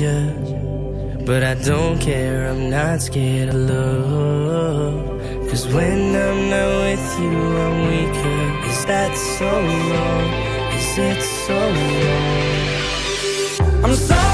But I don't care, I'm not scared of love. Cause when I'm not with you, I'm weaker. Is that so wrong? Is it so wrong? I'm sorry.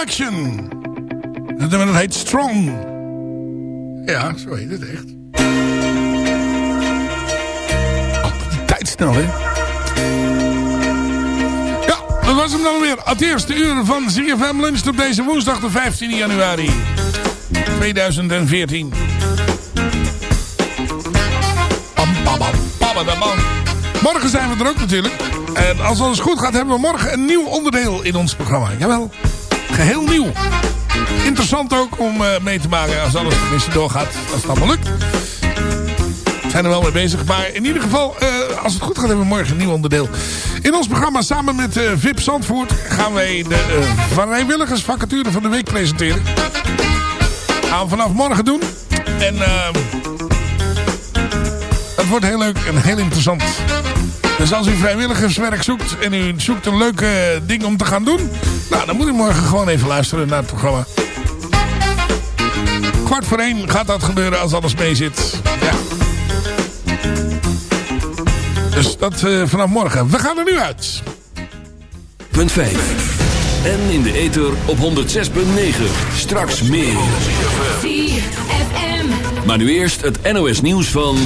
Direction. Dat heet Strong. Ja, zo heet het echt. Oh, tijd snel, hè? Ja, dat was hem dan weer. Het eerste uur van CFM Lunch op deze woensdag de 15 januari 2014. Morgen zijn we er ook natuurlijk. En als alles goed gaat hebben we morgen een nieuw onderdeel in ons programma. Jawel. Geheel nieuw. Interessant ook om uh, mee te maken als alles tenminste doorgaat. Als het allemaal lukt. We zijn er wel mee bezig. Maar in ieder geval, uh, als het goed gaat, hebben we morgen een nieuw onderdeel. In ons programma samen met uh, VIP Zandvoort gaan wij de vrijwilligersvacature van de week presenteren. Gaan we vanaf morgen doen. En het wordt heel leuk en heel interessant. Dus als u vrijwilligerswerk zoekt en u zoekt een leuke ding om te gaan doen... Nou, dan moet u morgen gewoon even luisteren naar het programma. Kwart voor één gaat dat gebeuren als alles mee zit. Ja. Dus dat uh, vanaf morgen. We gaan er nu uit. Punt 5. En in de ether op 106.9. Straks meer. Maar nu eerst het NOS nieuws van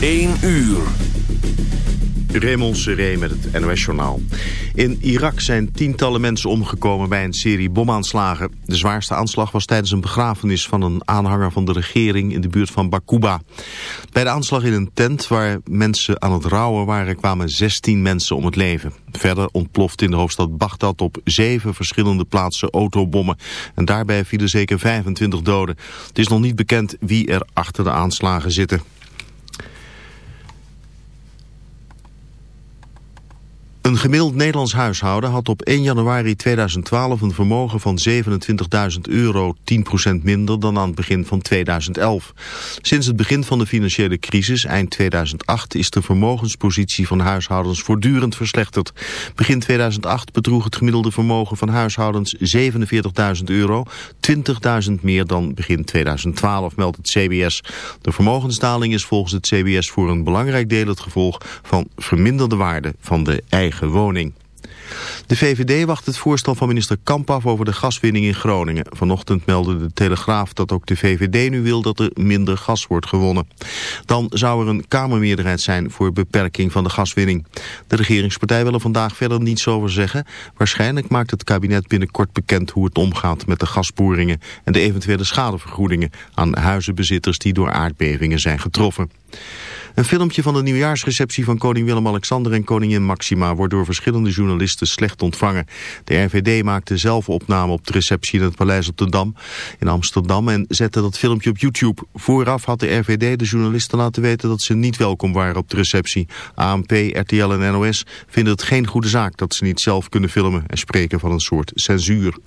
1 uur. Raymond Seré met het NOS-journaal. In Irak zijn tientallen mensen omgekomen bij een serie bomaanslagen. De zwaarste aanslag was tijdens een begrafenis van een aanhanger van de regering in de buurt van Bakuba. Bij de aanslag in een tent waar mensen aan het rouwen waren kwamen 16 mensen om het leven. Verder ontploft in de hoofdstad Bagdad op zeven verschillende plaatsen autobommen. En daarbij vielen zeker 25 doden. Het is nog niet bekend wie er achter de aanslagen zitten. Een gemiddeld Nederlands huishouden had op 1 januari 2012 een vermogen van 27.000 euro, 10% minder dan aan het begin van 2011. Sinds het begin van de financiële crisis, eind 2008, is de vermogenspositie van huishoudens voortdurend verslechterd. Begin 2008 bedroeg het gemiddelde vermogen van huishoudens 47.000 euro, 20.000 meer dan begin 2012, meldt het CBS. De vermogensdaling is volgens het CBS voor een belangrijk deel het gevolg van verminderde waarde van de eigen De VVD wacht het voorstel van minister Kamp af over de gaswinning in Groningen. Vanochtend meldde de Telegraaf dat ook de VVD nu wil dat er minder gas wordt gewonnen. Dan zou er een Kamermeerderheid zijn voor beperking van de gaswinning. De regeringspartij wil er vandaag verder niets over zeggen. Waarschijnlijk maakt het kabinet binnenkort bekend hoe het omgaat met de gasboringen... en de eventuele schadevergoedingen aan huizenbezitters die door aardbevingen zijn getroffen. Een filmpje van de nieuwjaarsreceptie van koning Willem-Alexander en koningin Maxima wordt door verschillende journalisten slecht ontvangen. De RVD maakte zelf opname op de receptie in het Paleis op de Dam in Amsterdam en zette dat filmpje op YouTube. Vooraf had de RVD de journalisten laten weten dat ze niet welkom waren op de receptie. ANP, RTL en NOS vinden het geen goede zaak dat ze niet zelf kunnen filmen en spreken van een soort censuur.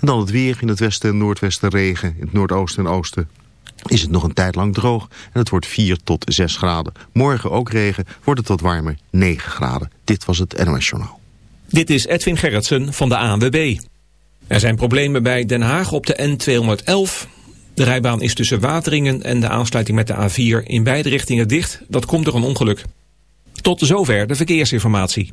En dan het weer in het westen en noordwesten regen, in het noordoosten en oosten is het nog een tijd lang droog en het wordt 4 tot 6 graden. Morgen ook regen, wordt het wat warmer, 9 graden. Dit was het NOS Journaal. Dit is Edwin Gerritsen van de ANWB. Er zijn problemen bij Den Haag op de N211. De rijbaan is tussen Wateringen en de aansluiting met de A4 in beide richtingen dicht. Dat komt door een ongeluk. Tot zover de verkeersinformatie.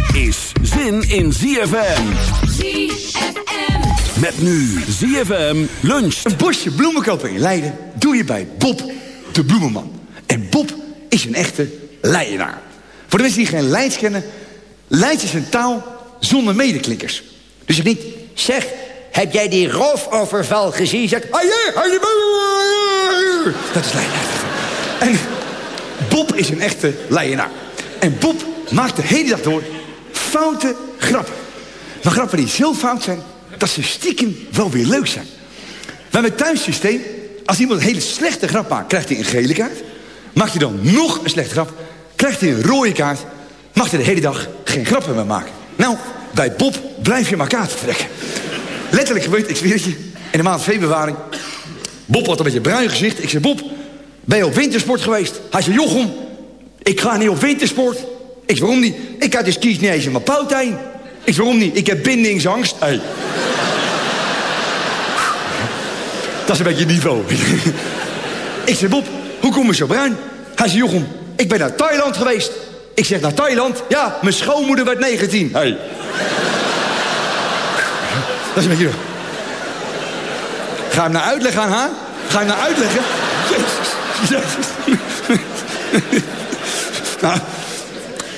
is zin in ZFM. ZFM. Met nu ZFM luncht. Een bosje bloemen kopen in Leiden doe je bij Bob de Bloemenman. En Bob is een echte Leidenaar. Voor de mensen die geen Leids kennen... Leids is een taal zonder medeklinkers. Dus je niet... Zeg, heb jij die roofoverval gezien? Zeg, ja, ja, Dat is Leiden. En Bob is een echte Leidenaar. En Bob maakt de hele dag door foute grappen. Maar grappen die zo fout zijn... dat ze stiekem wel weer leuk zijn. Hebben het thuissysteem. Als iemand een hele slechte grap maakt, krijgt hij een gele kaart. Maakt hij dan nog een slechte grap, krijgt hij een rode kaart. Mag hij de hele dag geen grappen meer maken. Nou, bij Bob blijf je maar kaarten trekken. Letterlijk gebeurt, ik zweer het je, in de maand februari. Bob had een beetje bruin gezicht. Ik zei, Bob, ben je op wintersport geweest? Hij zei, Jochem, ik ga niet op wintersport. Ik waarom niet? Ik had de skis niet eens in mijn poot heen. Ik waarom niet? Ik heb bindingsangst. Hey. Dat is een beetje niveau. ik zei, Bob, hoe kom je zo bruin? Hij zei, Jochem, ik ben naar Thailand geweest. Ik zeg, naar Thailand? Ja, mijn schoonmoeder werd 19. Hey. Dat is een beetje... Ga hem naar uitleggen aan haar? Ga hem naar uitleggen? Jezus. Jezus. nou,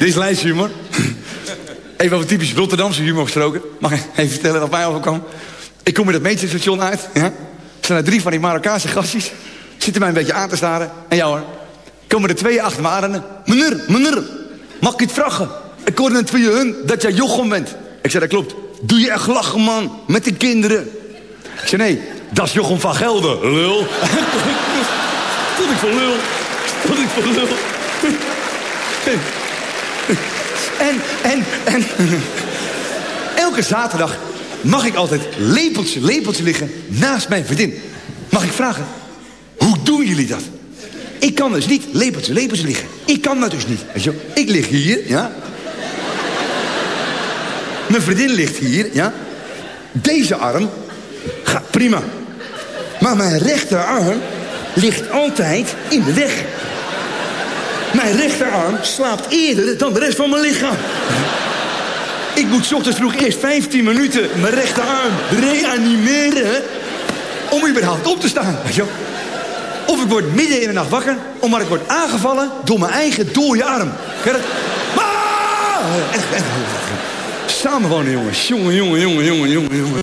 dit is Leidse humor. Even over typisch Rotterdamse humor gesproken. Mag ik even vertellen wat mij overkwam? Ik kom met het metrostation uit. Er zijn er drie van die Marokkaanse gastjes. Zitten mij een beetje aan te staren. En jou hoor. Komen er twee achter me aan. Meneer, meneer. Mag ik het vragen? Ik hoorde het van je hun dat jij Jochem bent. Ik zei, dat klopt. Doe je echt lachen, man. Met de kinderen. Ik zei, nee. Dat is Jochem van Gelder, lul. Tot ik voor lul. Tot ik voor lul. En, en, en... Elke zaterdag mag ik altijd lepeltje, lepeltje liggen naast mijn vriendin. Mag ik vragen, hoe doen jullie dat? Ik kan dus niet lepeltje, lepeltje liggen. Ik kan dat dus niet. Ik lig hier, ja. Mijn vriendin ligt hier, ja. Deze arm gaat prima. Maar mijn rechterarm ligt altijd in de weg. Mijn rechterarm slaapt eerder dan de rest van mijn lichaam. Ik moet ochtends vroeg eerst 15 minuten mijn rechterarm reanimeren... om überhaupt op te staan. Of ik word midden in de nacht wakker... omdat ik word aangevallen door mijn eigen dode arm. Ken? Ah! Echt, echt. Samenwonen, jongens. Jongen, jongen, jongen, jongen, jongen, jongen. jongen.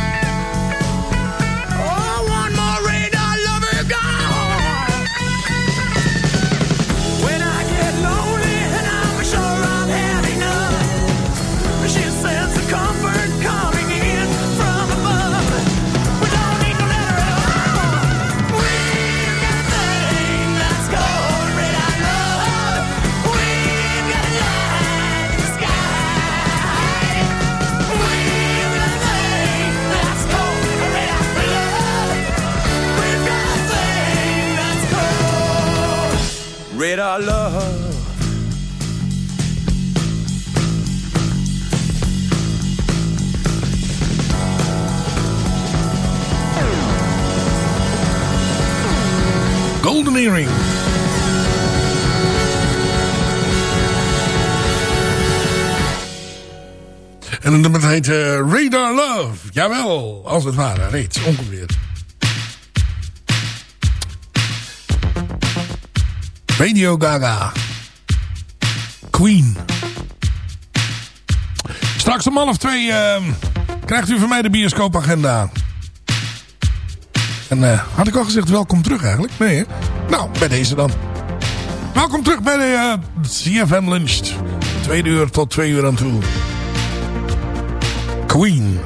Eye love. Golden Earring. En het nummer heet eh, Radar Love. Jawel, als het ware, reeds, ongeveer. Radio Gaga. Queen. Straks om half twee eh, krijgt u van mij de bioscoopagenda. En eh, had ik al gezegd welkom terug eigenlijk? Nee hè? Nou, bij deze dan. Welkom terug bij de eh, CFM Lunch. Tweede uur tot twee uur aan toe. Queen.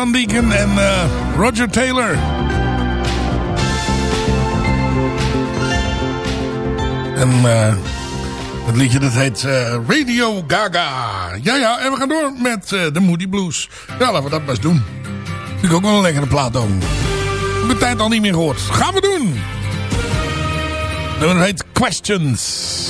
John Deacon en eh, Roger Taylor. En uh, het liedje dat heet eh, Radio Gaga. Ja, ja, en we gaan door met de Moody Blues. Ja, laten we dat best doen. Ik ook wel een lekkere plaat ook. Ik de tijd al niet meer gehoord. Gaan we doen. Dat heet Questions.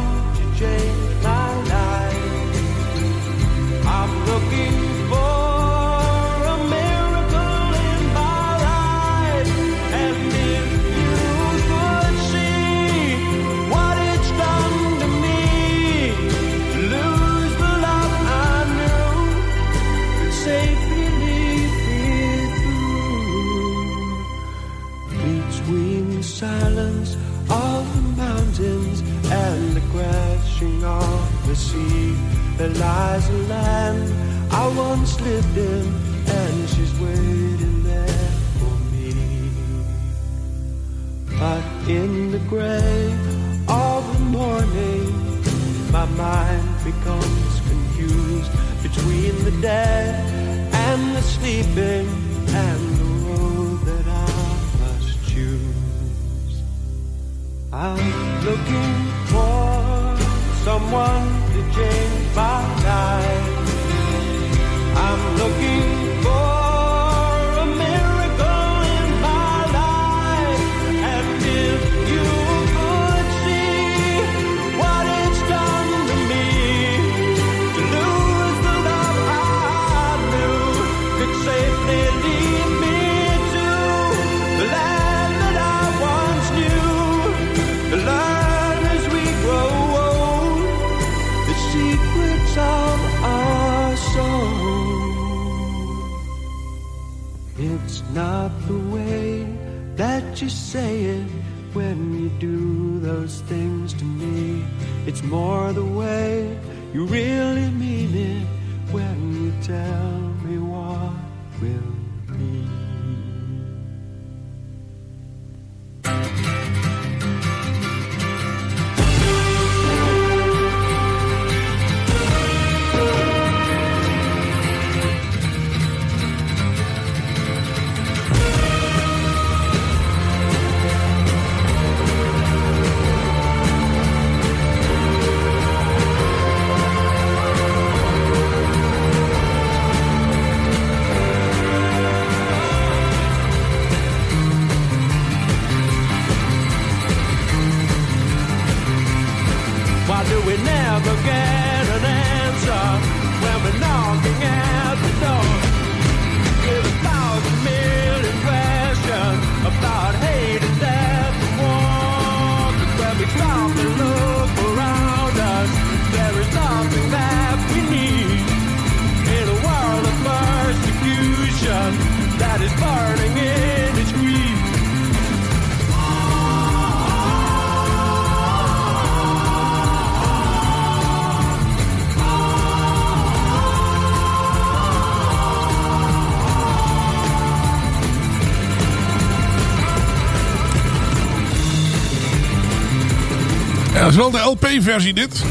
Is wel de LP-versie dit.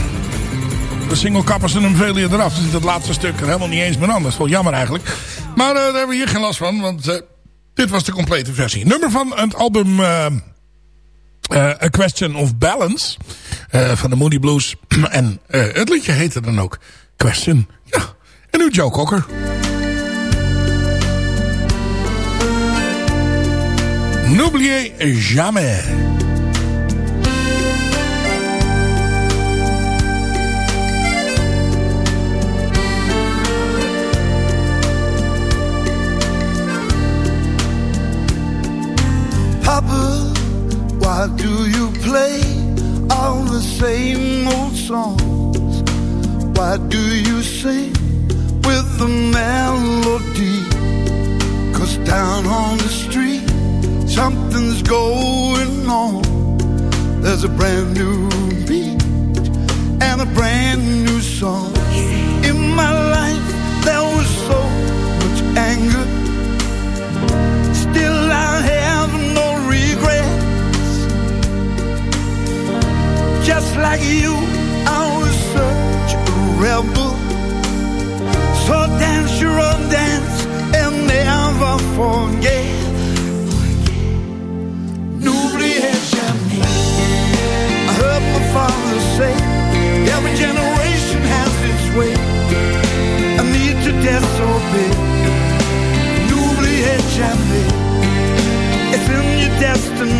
De single kappen ze hem veel eerder eraf. Dus het laatste stuk er helemaal niet eens meer aan. Dat is wel jammer eigenlijk. Maar eh, daar hebben we hier geen last van. Want eh, dit was de complete versie. Nummer van het album eh, A Question of Balance. van de Moody Blues. en het liedje heette dan ook Question. Ja. En nu Joe Cocker. N'oubliez jamais. Why do you play all the same old songs? Why do you sing with the melody? Cause down on the street, something's going on. There's a brand new beat and a brand new song. In my life, there was so much anger. Still, Just like you, I was such a rebel. So dance your own dance and never forget. N'oubliez jamais. I heard my father say, every generation has its way. I need to disobey. N'oubliez jamais. It's in your destiny.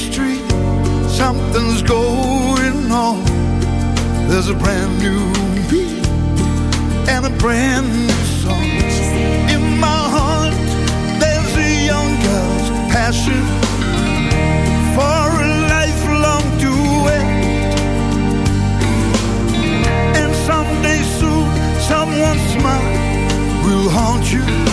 something's going on. There's a brand new beat and a brand new song. In my heart, there's a young girl's passion for a lifelong duet. And someday soon, someone's smile will haunt you.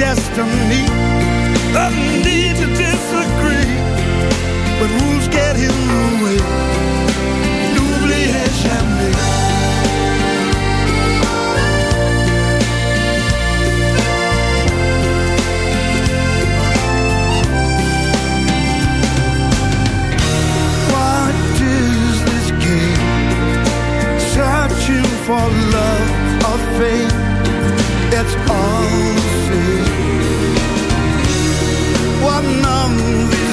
Destiny. I need to disagree. But rules get in the way. What is this game? Searching for love or fame. It's all movies.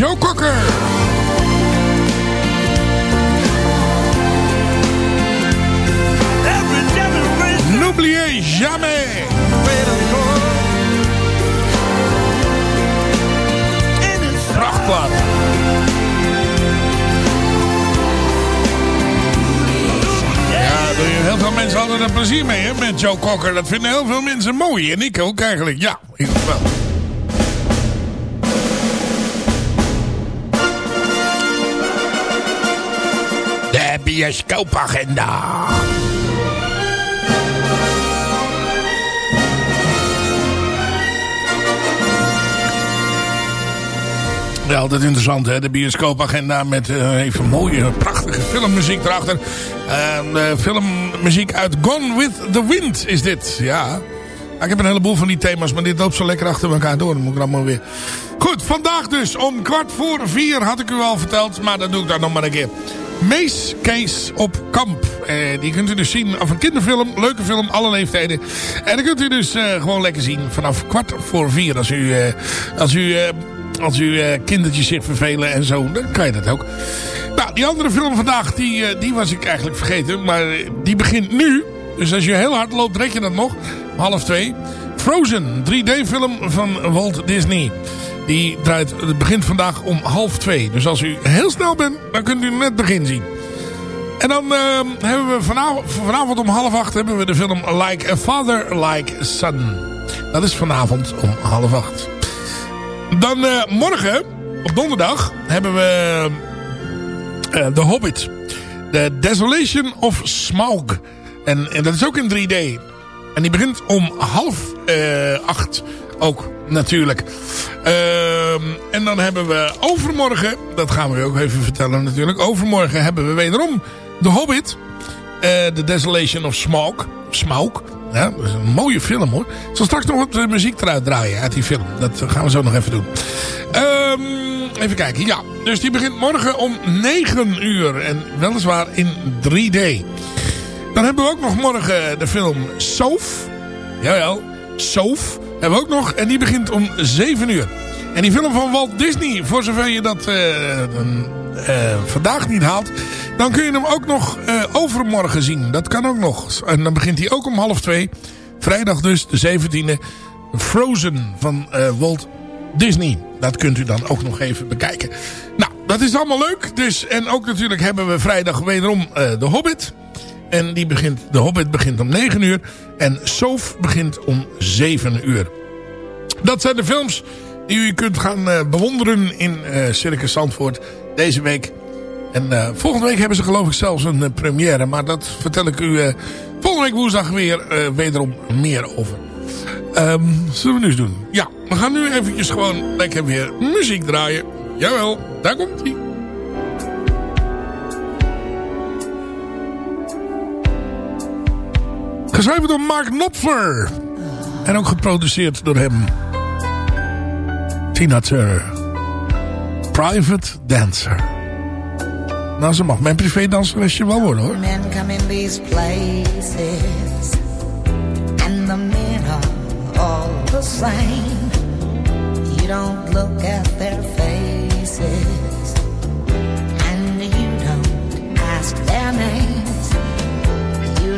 Joe Cocker. N'oubliez jamais. Prachtplaat. heel veel mensen hadden er plezier mee hè, met Joe Cocker. Dat vinden heel veel mensen mooi. En ik ook eigenlijk. Ja, ik wel. Bioscoopagenda. Ja, altijd interessant hè, de bioscoopagenda met eh, even mooie, prachtige filmmuziek erachter. Uh, filmmuziek uit Gone with the Wind is dit, ja. ik heb een heleboel van die thema's, maar dit loopt zo lekker achter elkaar door. Dan moet ik allemaal weer... Goed, vandaag dus om kwart voor vier had ik u al verteld, maar dat doe ik dan nog maar een keer. Mace Case op kamp. Eh, die kunt u dus zien of een kinderfilm, leuke film, alle leeftijden. En dan kunt u dus uh, gewoon lekker zien vanaf kwart voor vier. Als u, uh, als u, als u kindertjes zich vervelen en zo, dan kan je dat ook. Nou, die andere film vandaag, die, die was ik eigenlijk vergeten. Maar die begint nu. Dus als je heel hard loopt, red je dat nog. Half twee. Frozen, 3D film van Walt Disney. Die draait, het begint vandaag om half twee. Dus als u heel snel bent, dan kunt u net begin zien. En dan uh, hebben we vanavond, vanavond om half acht hebben we de film Like a Father, Like a Son. Dat is vanavond om half acht. Dan uh, morgen, op donderdag, hebben we uh, The Hobbit. The Desolation of Smaug. En, en dat is ook in 3D. En die begint om half acht ook natuurlijk. Uh, en dan hebben we overmorgen, dat gaan we ook even vertellen natuurlijk. Overmorgen hebben we wederom The Hobbit. Uh, The Desolation of Smaug. Smaug. Ja, dat is een mooie film hoor. Ik zal straks nog wat uh, muziek eruit draaien uit die film. Dat gaan we zo nog even doen. Um, even kijken. Ja, dus die begint morgen om 9 uur. En weliswaar in 3D. Dan hebben we ook nog morgen de film Soof. Jawel, Soof hebben we ook nog. En die begint om 7 uur. En die film van Walt Disney, voor zover je dat uh, uh, vandaag niet haalt... dan kun je hem ook nog uh, overmorgen zien. Dat kan ook nog. En dan begint hij ook om half twee. Vrijdag dus, de 17e. Frozen van Walt Disney. Dat kunt u dan ook nog even bekijken. Nou, dat is allemaal leuk. Dus, en ook natuurlijk hebben we vrijdag wederom The Hobbit... En die begint, de Hobbit begint om 9 uur. En Soof begint om 7 uur. Dat zijn de films die u kunt gaan uh, bewonderen in uh, Circus Zandvoort deze week. En uh, volgende week hebben ze geloof ik zelfs een première. Maar dat vertel ik u volgende week woensdag weer wederom meer over. Um, zullen we nu eens doen? Ja, we gaan nu eventjes gewoon lekker weer muziek draaien. Jawel, daar komt ie. Geschreven door Mark Knopfler. En ook geproduceerd door hem. Tina Turner. Private Dancer. Nou, ze mag mijn privédanseresje wel worden hoor. Men come in these places. And the men are all the same. You don't look at their faces. And you don't ask their names.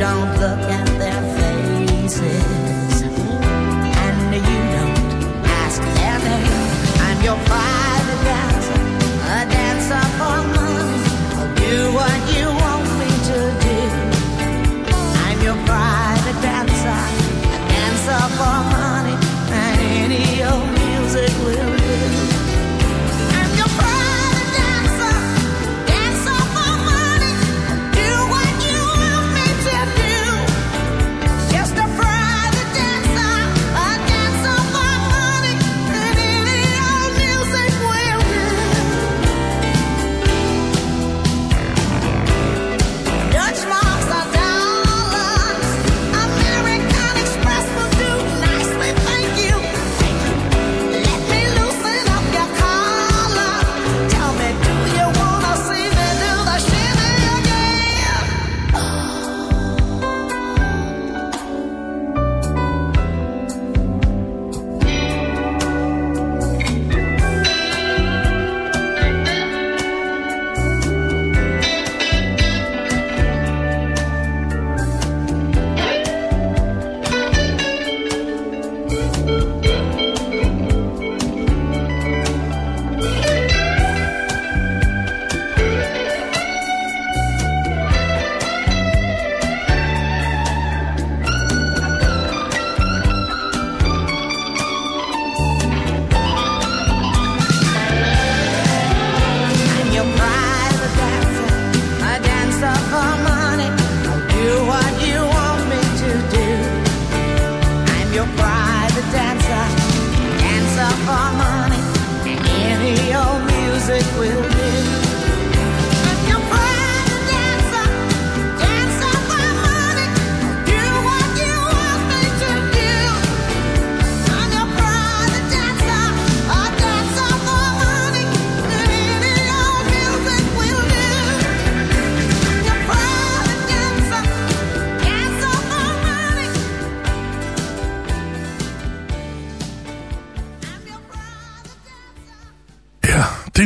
Don't look at their faces, and you don't ask their name. I'm your private dancer, a dancer for money. I'll do what you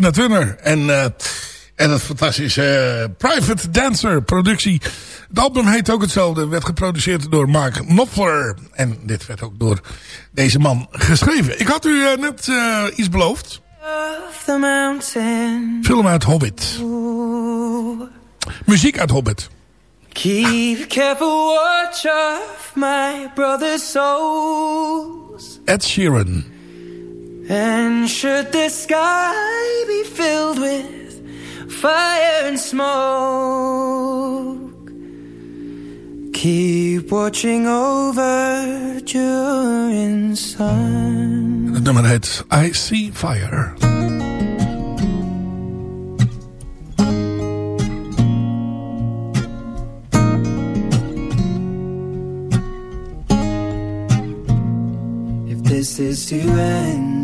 Tina Turner. En, eh, en het fantastische eh, Private Dancer productie. Het album heet ook hetzelfde. Werd geproduceerd door Mark Knopfler. En dit werd ook door deze man geschreven. Ik had u eh, net iets beloofd. Of the mountain. Film uit Hobbit. Muziek uit Hobbit. Keep careful watch of my brother's souls. Ed Sheeran. And should the sky be filled with fire and smoke, keep watching over during sun. Het nummer heet I See Fire. If this is to end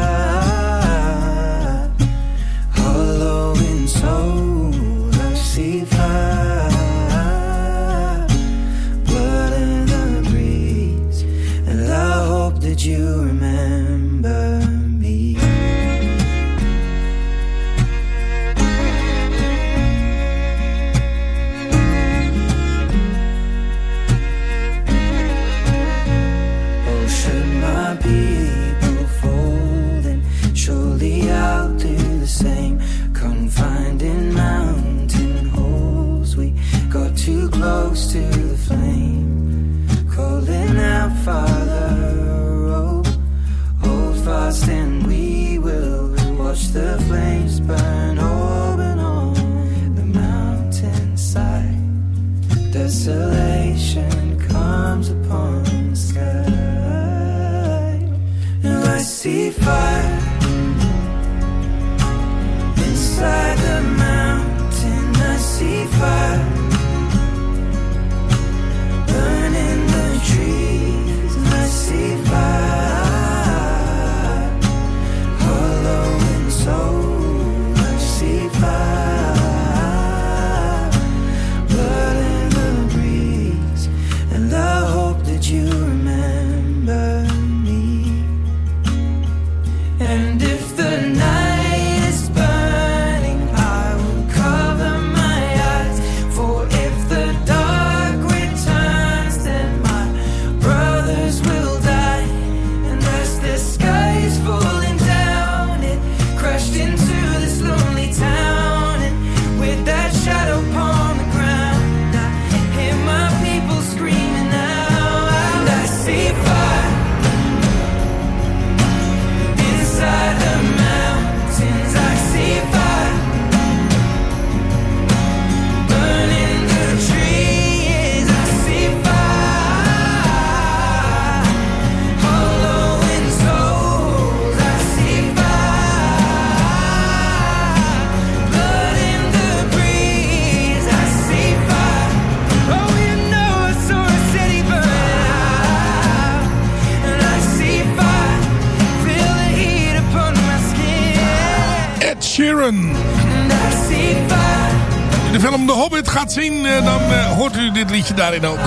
daarin ook.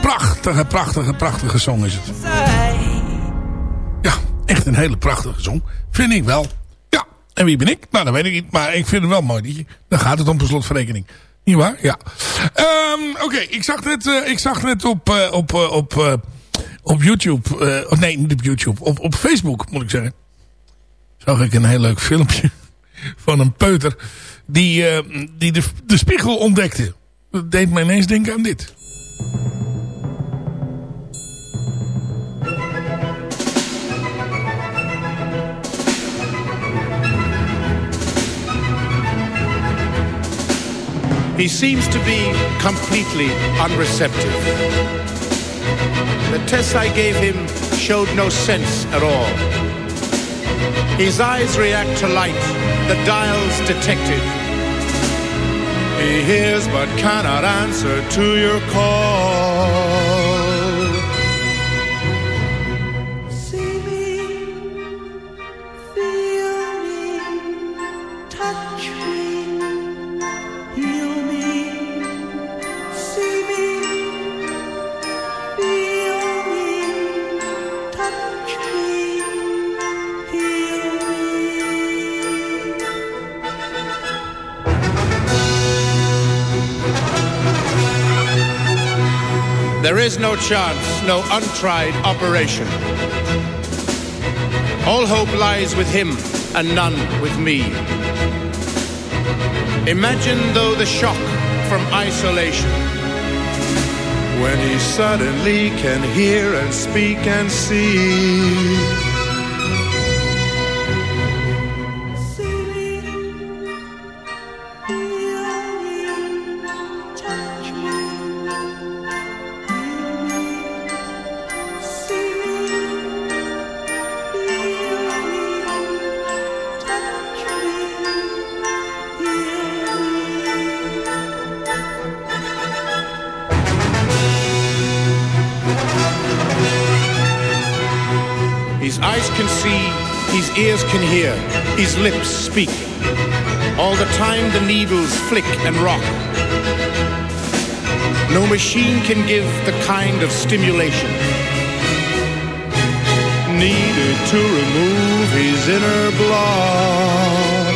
Prachtige, prachtige, prachtige song is het. Ja, echt een hele prachtige song. Vind ik wel. Ja, en wie ben ik? Nou, dat weet ik niet. Maar ik vind het wel mooi. Dan gaat het om per slotverrekening. Niet waar? Ja. Ehm, Oké, ik zag net, eh, ik zag net op, eh, op, eh, op, op YouTube. of nee, niet op YouTube. Op, op Facebook, moet ik zeggen. Zag ik een heel leuk filmpje van een peuter. Die, eh, die de, spiegel ontdekte. Dat deed mij ineens denken aan dit. He seems to be completely unreceptive. The tests I gave him showed no sense at all. His eyes react to light, the dials detected. He hears but cannot answer to your call. There is no chance, no untried operation. All hope lies with him and none with me. Imagine though the shock from isolation. When he suddenly can hear and speak and see. Flick and rock. No machine can give the kind of stimulation needed to remove his inner block.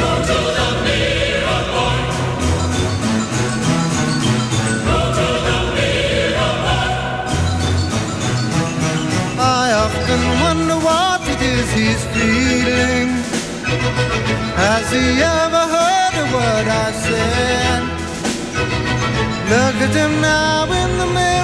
Go to the mirror, boy. Go to the mirror, boy. I often wonder what it is he's feeling. Has he ever heard a word I said? Look at him now in the mirror,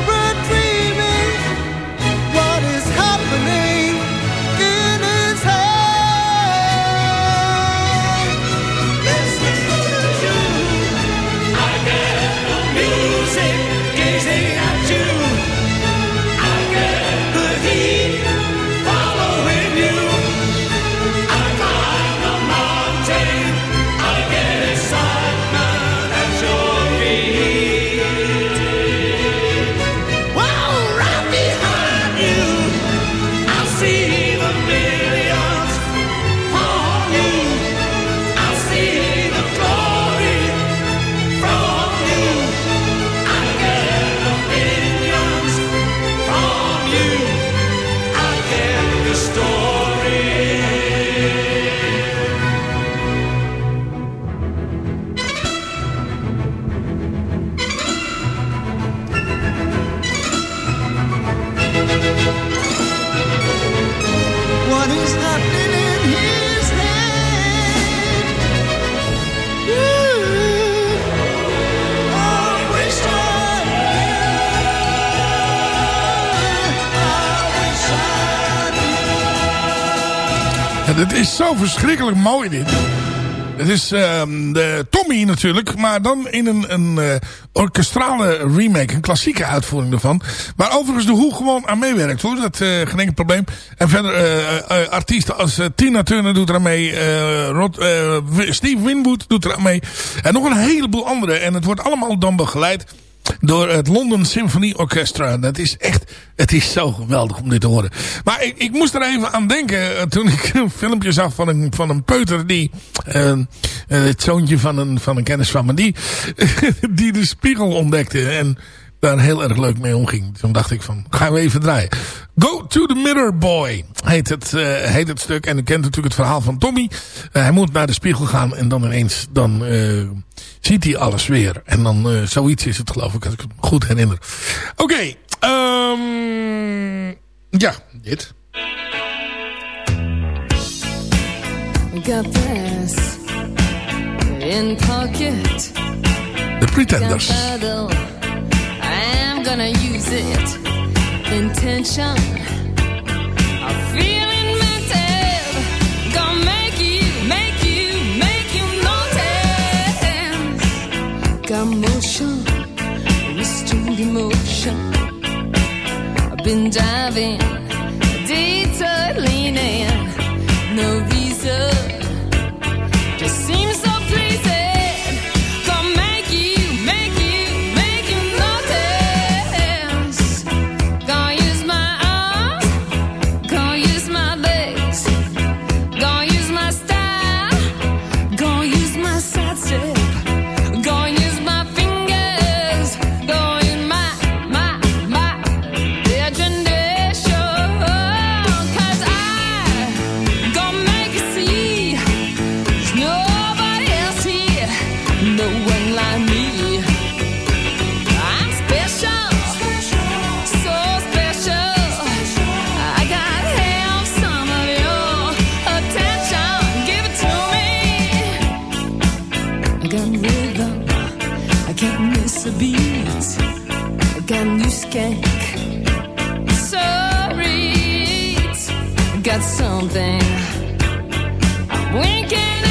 Dit is zo verschrikkelijk mooi dit. Het is ehm, de Tommy natuurlijk, maar dan in een, een eh, orkestrale remake, een klassieke uitvoering ervan. Waar overigens de Hoe gewoon aan meewerkt hoor, dat eh geen enkel probleem. En verder eh, artiesten als Tina Turner doet er aan mee, Steve Winwood doet er mee. En nog een heleboel andere. En het wordt allemaal dan begeleid Door het London Symphony Orchestra. Dat is echt, het is zo geweldig om dit te horen. Maar ik, ik moest er even aan denken eh, toen ik een filmpje zag van een, van een peuter die, uh, uh, het zoontje van een, van een kennis van me, die, die de spiegel ontdekte. En daar heel erg leuk mee omging. Toen dacht ik van, gaan we even draaien. Go to the Mirror Boy heet het, uh, heet het stuk. En u kent natuurlijk het verhaal van Tommy. Uh, hij moet naar de spiegel gaan en dan ineens dan, uh, ziet hij alles weer. En dan zoiets is het geloof ik, als ik het me goed herinner. Oké, okay, um, ja, dit. Got in pocket. The Pretenders. Gonna use it. Intention. I'm feeling mental. Gonna make you, make you, make you notice. Got motion, restrained emotion. I've been diving, got new skank, sorry. I got something. When can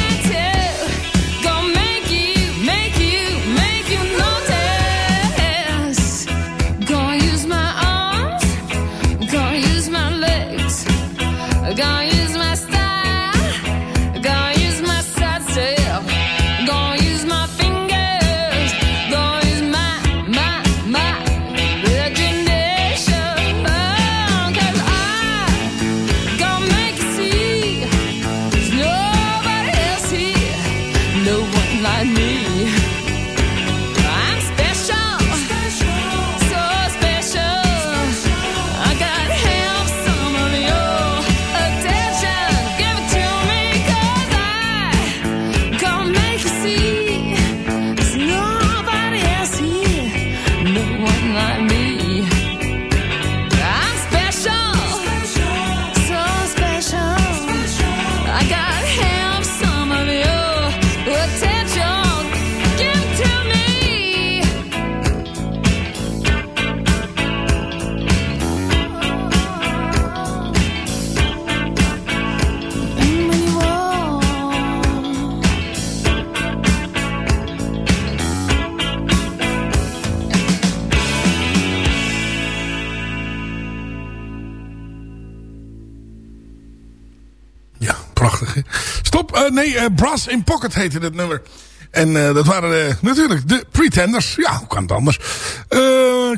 Eh, Brass in Pocket heette het nummer. En eh, dat waren eh, natuurlijk de Pretenders. Ja, hoe kan het anders?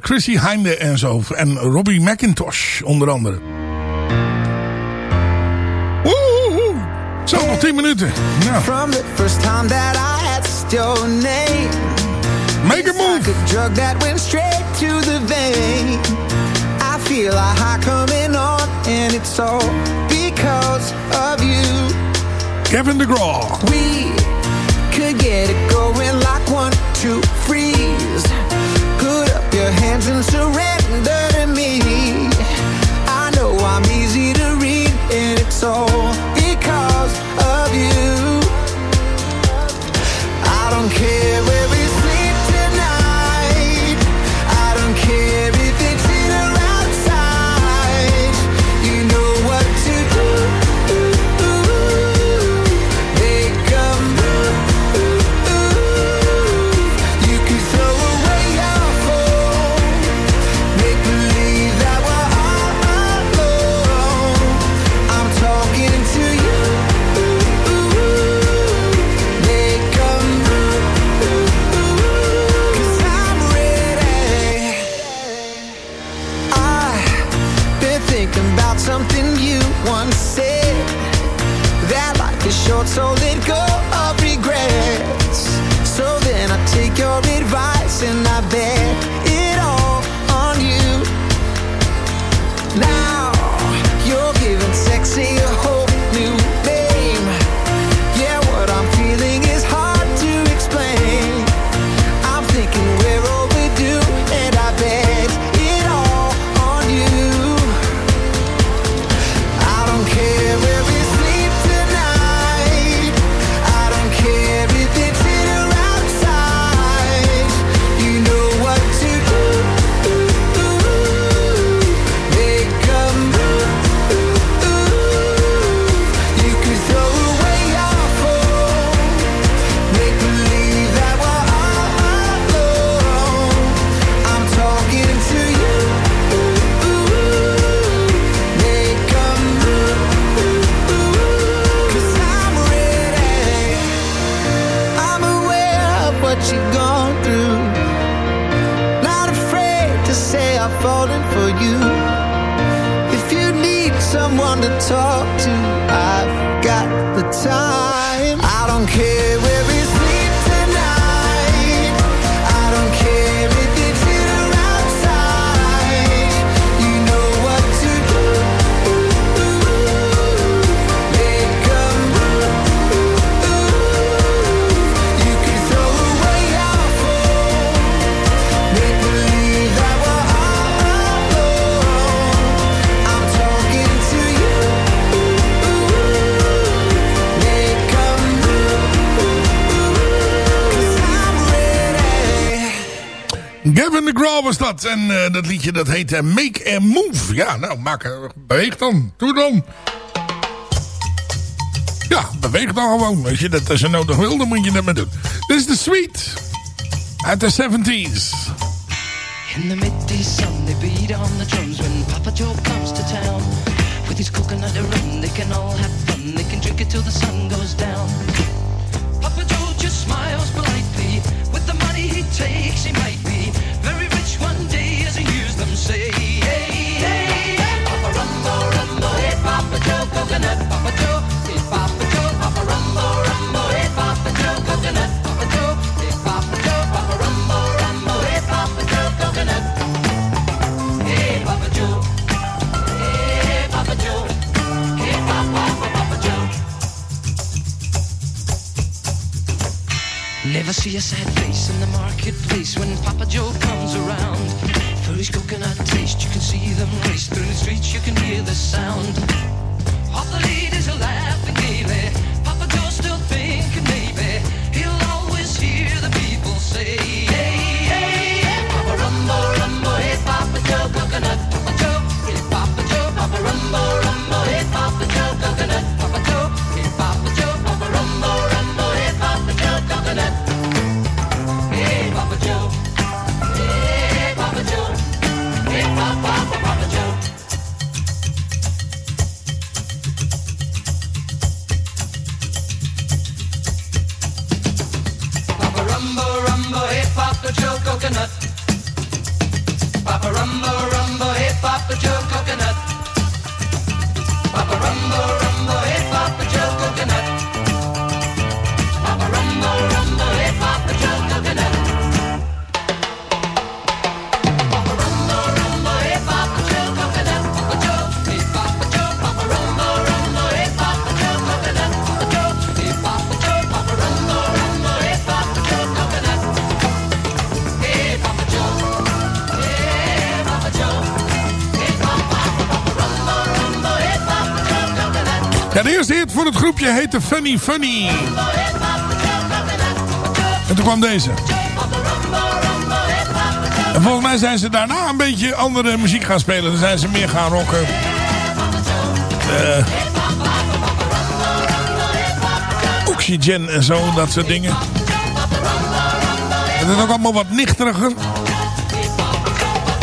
Chrissy Hinde en zo. En Robbie McIntosh onder andere. Woehoe. Zo, nog 10 minuten. Ja. From the first time that I asked your name. Make a move. Like a drug that went straight to the vein. I feel a high coming on, and it's all because of you. Kevin DeGraw. We could get it going like one, two, freeze. Put up your hands and surrender to me. I know I'm easy to read, and it's all En eh, dat liedje dat heet eh, Make a Move. Ja, nou, maak, een- beweeg dan. Doe dan. Ja, beweeg dan gewoon. Weet je, dat als je nodig wil, dan moet je dat maar doen. Dit is de Sweet. Uit de 70s. In the midday sun, they beat on the drums when Papa Joe comes to town. With his coconut rum, they can all have fun. They can drink it till the sun goes down. Papa Joe just smiles politely. With the money he takes, he might sad face in the marketplace. When Papa Joe groepje heette Funny Funny. En toen kwam deze. En volgens mij zijn ze daarna een beetje andere muziek gaan spelen. Dan zijn ze meer gaan rocken. Eh Oxygen en zo, dat soort dingen. Het is ook allemaal wat nichteriger.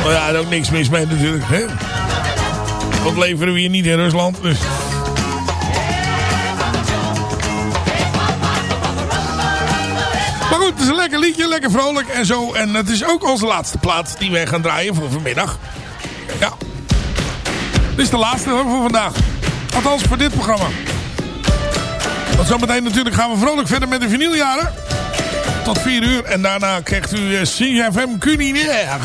Maar ja, er is ook niks mis mee natuurlijk. Hè? Dat leveren we hier niet in Rusland. Dus. Liedje, lekker vrolijk en zo. En het is ook onze laatste plaat die wij gaan draaien voor vanmiddag. Ja. Dit is de laatste voor vandaag. Althans voor dit programma. Want zometeen natuurlijk gaan we vrolijk verder met de vinyljaren. Tot 4 uur. En daarna krijgt u eh, CFM Culinaire.